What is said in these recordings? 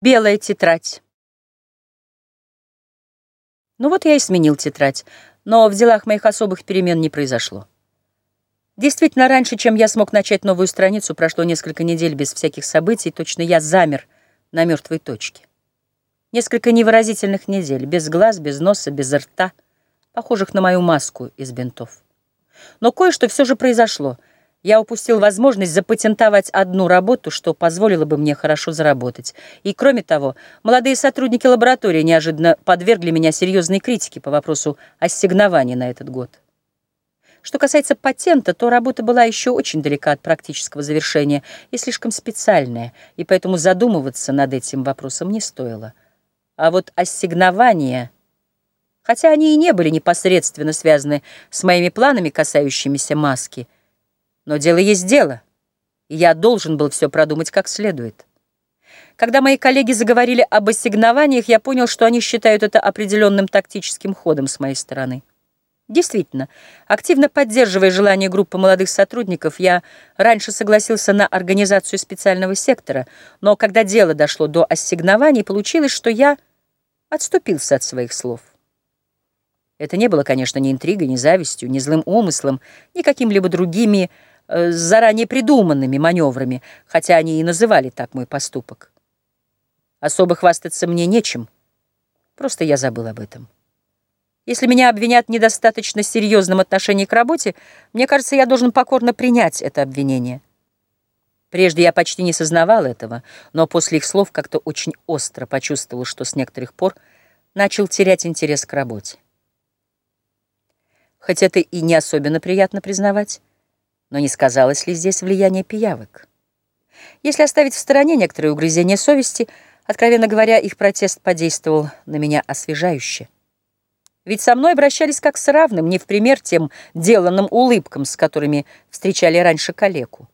Белая тетрадь. Ну вот я и сменил тетрадь, но в делах моих особых перемен не произошло. Действительно, раньше, чем я смог начать новую страницу, прошло несколько недель без всяких событий, точно я замер на мертвой точке. Несколько невыразительных недель, без глаз, без носа, без рта, похожих на мою маску из бинтов. Но кое-что все же произошло — я упустил возможность запатентовать одну работу, что позволило бы мне хорошо заработать. И, кроме того, молодые сотрудники лаборатории неожиданно подвергли меня серьезной критике по вопросу ассигнований на этот год. Что касается патента, то работа была еще очень далека от практического завершения и слишком специальная, и поэтому задумываться над этим вопросом не стоило. А вот ассигнования, хотя они и не были непосредственно связаны с моими планами, касающимися маски, — но дело есть дело, и я должен был все продумать как следует. Когда мои коллеги заговорили об ассигнованиях, я понял, что они считают это определенным тактическим ходом с моей стороны. Действительно, активно поддерживая желание группы молодых сотрудников, я раньше согласился на организацию специального сектора, но когда дело дошло до ассигнований, получилось, что я отступился от своих слов. Это не было, конечно, ни интригой, ни завистью, ни злым умыслом, ни какими-либо другими с заранее придуманными маневрами, хотя они и называли так мой поступок. Особо хвастаться мне нечем, просто я забыл об этом. Если меня обвинят в недостаточно серьезном отношении к работе, мне кажется, я должен покорно принять это обвинение. Прежде я почти не сознавал этого, но после их слов как-то очень остро почувствовал, что с некоторых пор начал терять интерес к работе. Хоть это и не особенно приятно признавать, но не сказалось ли здесь влияние пиявок? Если оставить в стороне некоторые угрызения совести, откровенно говоря, их протест подействовал на меня освежающе. Ведь со мной обращались как с равным, не в пример тем деланным улыбкам, с которыми встречали раньше калеку.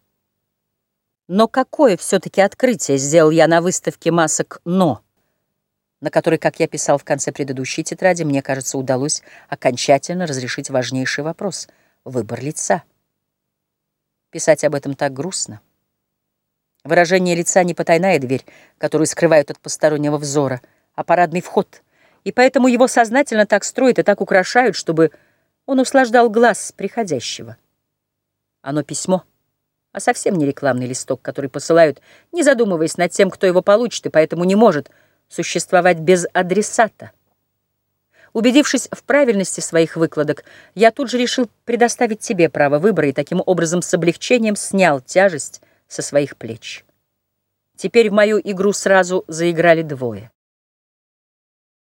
Но какое все-таки открытие сделал я на выставке масок «Но», на которой, как я писал в конце предыдущей тетради, мне кажется, удалось окончательно разрешить важнейший вопрос — выбор лица. Писать об этом так грустно. Выражение лица не потайная дверь, которую скрывают от постороннего взора, а парадный вход, и поэтому его сознательно так строят и так украшают, чтобы он услаждал глаз приходящего. Оно письмо, а совсем не рекламный листок, который посылают, не задумываясь над тем, кто его получит, и поэтому не может существовать без адресата. Убедившись в правильности своих выкладок, я тут же решил предоставить тебе право выбора и таким образом с облегчением снял тяжесть со своих плеч. Теперь в мою игру сразу заиграли двое.